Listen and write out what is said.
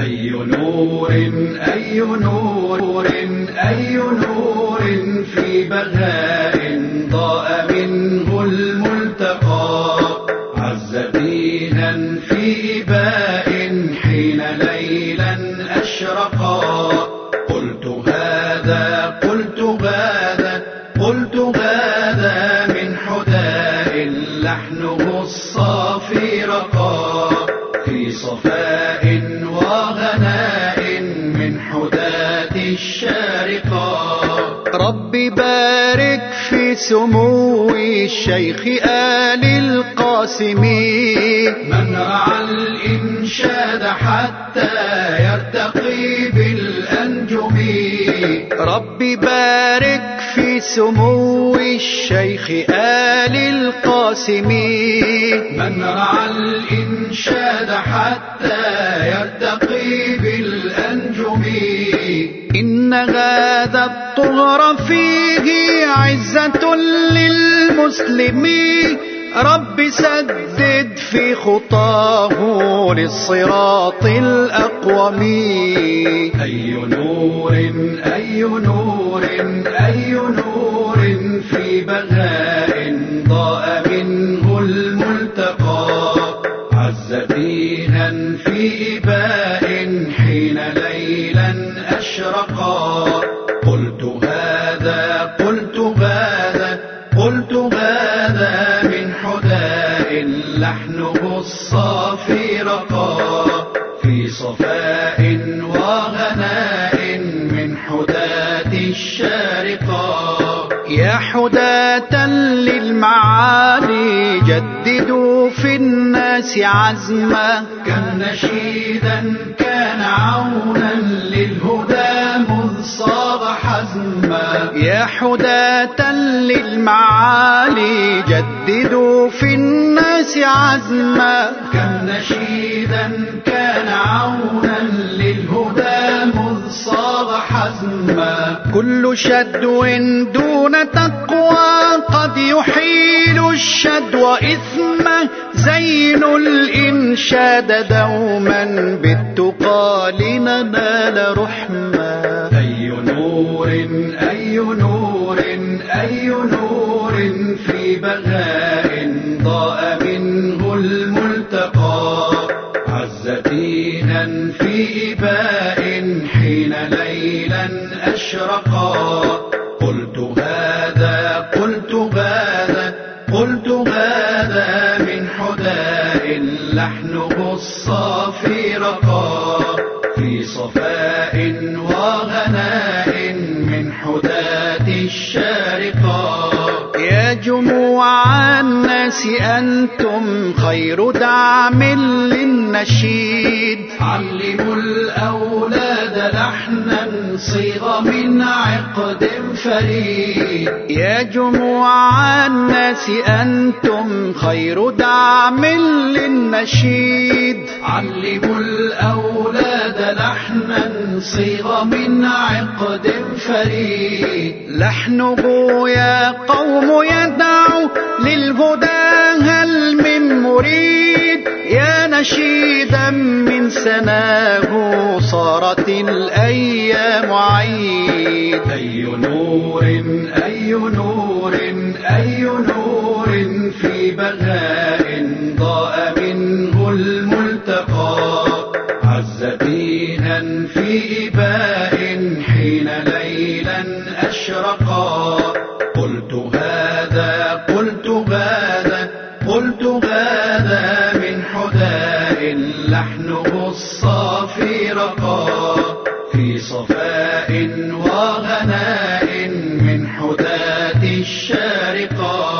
أي نور أي نور أي نور في بهاء ضاء منه الملتقى. عز دينا في إباء حين ليلا أشرقا. قلت هذا قلت هذا قلت هذا من حداء لحنه الصافي رقا في صفاء الشارقا رب بارك في سمو الشيخ آل القاسم. من رعى الإنشاد حتى يرتقي بالأنجم. رب بارك في سمو الشيخ آل القاسم. من رعى الإنشاد حتى يرتقي إن هذا الطهر فيه عزة للمسلمين رب سدد في خطاه للصراط الأقوم. أي نور أي نور أي نور في بهاء ضاء. أشرقا قلت هذا قلت هذا قلت هذا من حداء لحنه الصافي رقا في صفاء وغناء من حداة الشارقا. يا حداة للمعالي جددوا في الناس عزما كم نشيدا كان عونا للهدى مذ صار حزما. يا حداة للمعالي جددوا في الناس عزما. كم نشيدا كان عونا للهدى مذ صار حزما. كل شدو دون تقوى قد يحيل الشدو إثمه زين الإنشاد دوما بالتقى لننال رحما أي نور أي نور أي نور في بهاء ضاء منه الملتقى. عز دينا في إباء حين ليلا أشرقا. قلت الصافي رقا في صفاء وغناء من حداة الشارقا يا جموع الناس أنتم خير دعم للنشيد. علموا الأولاد لحنا صيغ من عقد فريد. يا جموع الناس أنتم خير دعم للنشيد. علموا الأولاد لحنا صيغ من عقد فريد. لحنه يا قوم يدعو للهدى هل من مريد؟ يا نشيدا من سناه صارت الأيام عيد. أي نور أي نور أي نور في بهاء ضاء منه الملتقى. عز دينا في إباء الصافي رقى في صفاء وغناء من حداة الشارقات